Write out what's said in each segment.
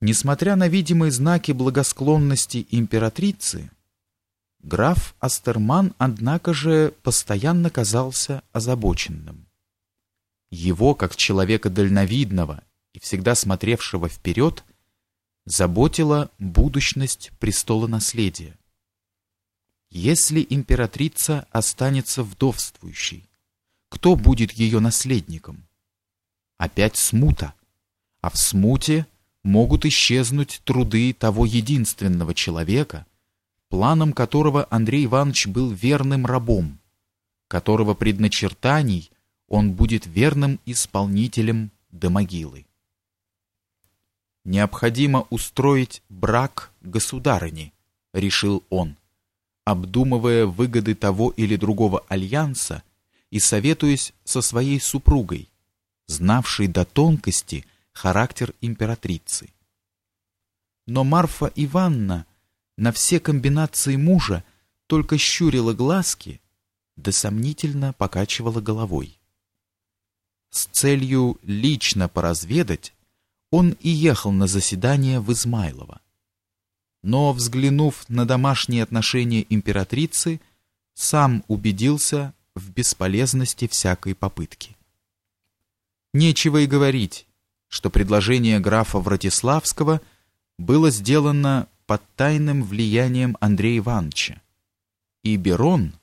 Несмотря на видимые знаки благосклонности императрицы, граф Астерман, однако же, постоянно казался озабоченным. Его, как человека дальновидного и всегда смотревшего вперед, заботила будущность престола наследия. Если императрица останется вдовствующей, кто будет ее наследником? Опять смута, а в смуте могут исчезнуть труды того единственного человека, планом которого Андрей Иванович был верным рабом, которого предначертаний он будет верным исполнителем до могилы. Необходимо устроить брак государыни, решил он, обдумывая выгоды того или другого альянса и советуясь со своей супругой, знавшей до тонкости характер императрицы. Но Марфа Ивановна на все комбинации мужа только щурила глазки, да сомнительно покачивала головой. С целью лично поразведать, он и ехал на заседание в Измайлово. Но, взглянув на домашние отношения императрицы, сам убедился в бесполезности всякой попытки. Нечего и говорить, что предложение графа Вратиславского было сделано под тайным влиянием Андрея Ивановича, и Берон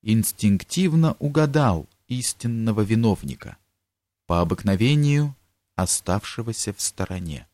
инстинктивно угадал истинного виновника, по обыкновению оставшегося в стороне.